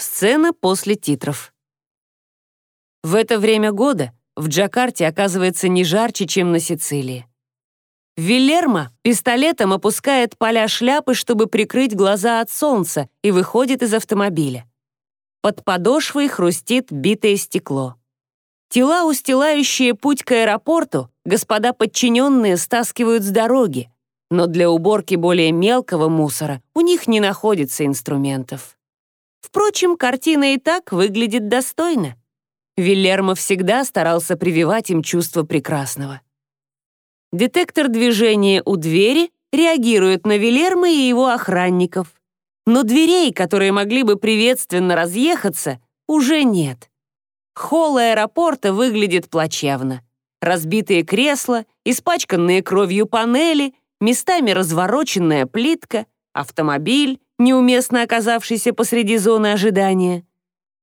Сцена после титров. В это время года в Джакарте оказывается не жарче, чем на Сицилии. Вильермо пистолетом опускает поля шляпы, чтобы прикрыть глаза от солнца, и выходит из автомобиля. Под подошвой хрустит битое стекло. Тела, устилающие путь к аэропорту, господа подчиненные стаскивают с дороги, но для уборки более мелкого мусора у них не находится инструментов. Впрочем, картина и так выглядит достойно. Вильермо всегда старался прививать им чувство прекрасного. Детектор движения у двери реагирует на Вильермо и его охранников. Но дверей, которые могли бы приветственно разъехаться, уже нет. Холл аэропорта выглядит плачевно. Разбитые кресла, испачканные кровью панели, местами развороченная плитка, автомобиль, неуместно оказавшийся посреди зоны ожидания.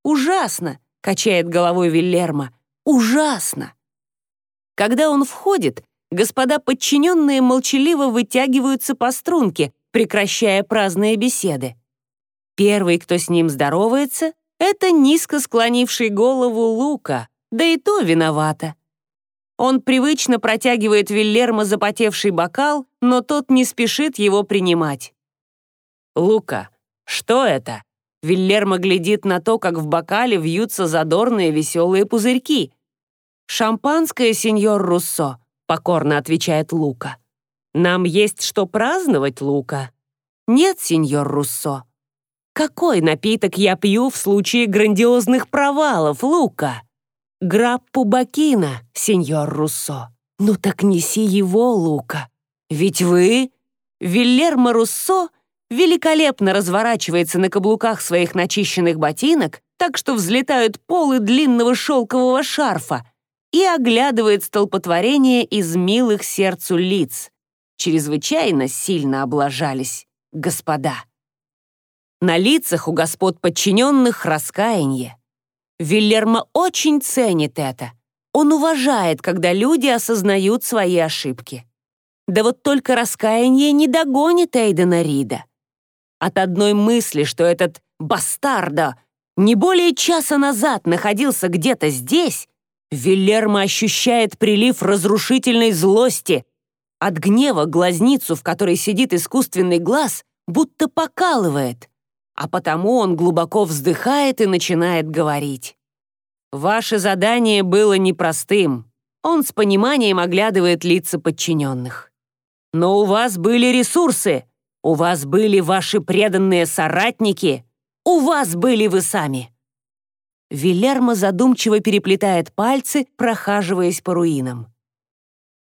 Ужасно, качает головой Вильермо. Ужасно! Когда он входит, господа подчиненные молчаливо вытягиваются по струнке, прекращая праздные беседы. Первый, кто с ним здоровается, это низко склонивший голову Лука, да и то виновата. Он привычно протягивает Вильермо запотевший бокал, но тот не спешит его принимать. «Лука, что это?» Вильермо глядит на то, как в бокале вьются задорные веселые пузырьки. «Шампанское, сеньор Руссо», — покорно отвечает Лука. «Нам есть что праздновать, Лука?» «Нет, сеньор Руссо». «Какой напиток я пью в случае грандиозных провалов, Лука?» «Граппу Бакина, сеньор Руссо». «Ну так неси его, Лука. Ведь вы...» Вильермо Руссо великолепно разворачивается на каблуках своих начищенных ботинок, так что взлетают полы длинного шелкового шарфа, и оглядывает столпотворение из милых сердцу лиц. Чрезвычайно сильно облажались, господа. На лицах у господ подчиненных раскаяние. Вильермо очень ценит это. Он уважает, когда люди осознают свои ошибки. Да вот только раскаяние не догонит Эйдена Рида. От одной мысли, что этот бастарда не более часа назад находился где-то здесь, Вильермо ощущает прилив разрушительной злости. От гнева глазницу, в которой сидит искусственный глаз, будто покалывает, а потому он глубоко вздыхает и начинает говорить. «Ваше задание было непростым». Он с пониманием оглядывает лица подчиненных. «Но у вас были ресурсы, у вас были ваши преданные соратники, у вас были вы сами». Вильермо задумчиво переплетает пальцы, прохаживаясь по руинам.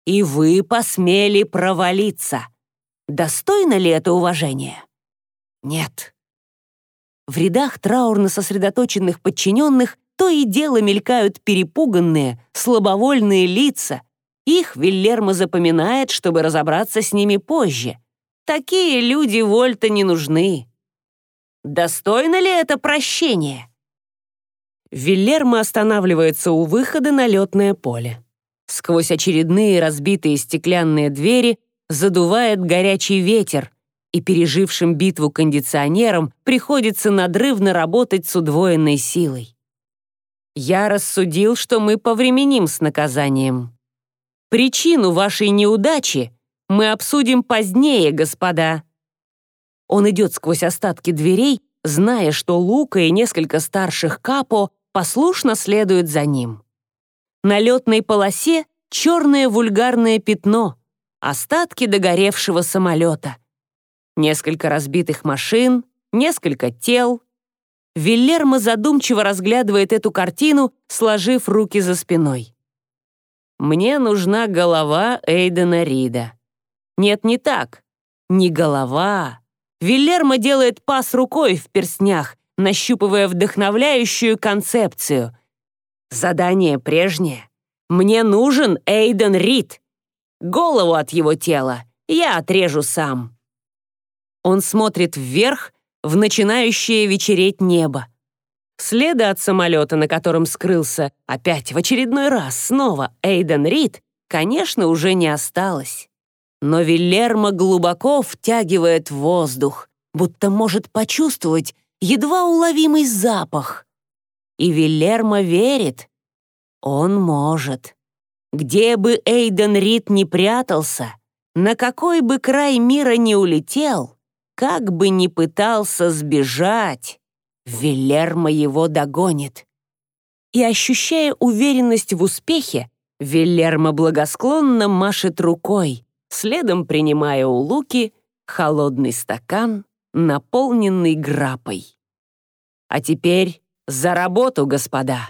«И вы посмели провалиться. Достойно ли это уважение?» «Нет». В рядах траурно сосредоточенных подчиненных то и дело мелькают перепуганные, слабовольные лица. Их Вильермо запоминает, чтобы разобраться с ними позже. Такие люди Вольта не нужны. Достойно ли это прощение? Вильермо останавливается у выхода на летное поле. Сквозь очередные разбитые стеклянные двери задувает горячий ветер, и пережившим битву кондиционерам приходится надрывно работать с удвоенной силой. Я рассудил, что мы повременим с наказанием. Причину вашей неудачи мы обсудим позднее, господа». Он идет сквозь остатки дверей, зная, что Лука и несколько старших капо послушно следуют за ним. На летной полосе черное вульгарное пятно, остатки догоревшего самолета. Несколько разбитых машин, несколько тел. Вильермо задумчиво разглядывает эту картину, сложив руки за спиной. «Мне нужна голова Эйдена Рида». Нет, не так. Не голова. Вильермо делает пас рукой в перстнях, нащупывая вдохновляющую концепцию. Задание прежнее. Мне нужен Эйден Рид. Голову от его тела я отрежу сам. Он смотрит вверх в начинающее вечереть небо. Следа от самолета, на котором скрылся опять в очередной раз снова Эйден Рид, конечно, уже не осталось. Но Вильермо глубоко втягивает воздух, будто может почувствовать, едва уловимый запах. И Вильермо верит. Он может. Где бы Эйден Рид не прятался, на какой бы край мира не улетел, как бы ни пытался сбежать, Вильермо его догонит. И, ощущая уверенность в успехе, Вильермо благосклонно машет рукой, следом принимая у Луки холодный стакан, наполненный грапой. А теперь за работу, господа!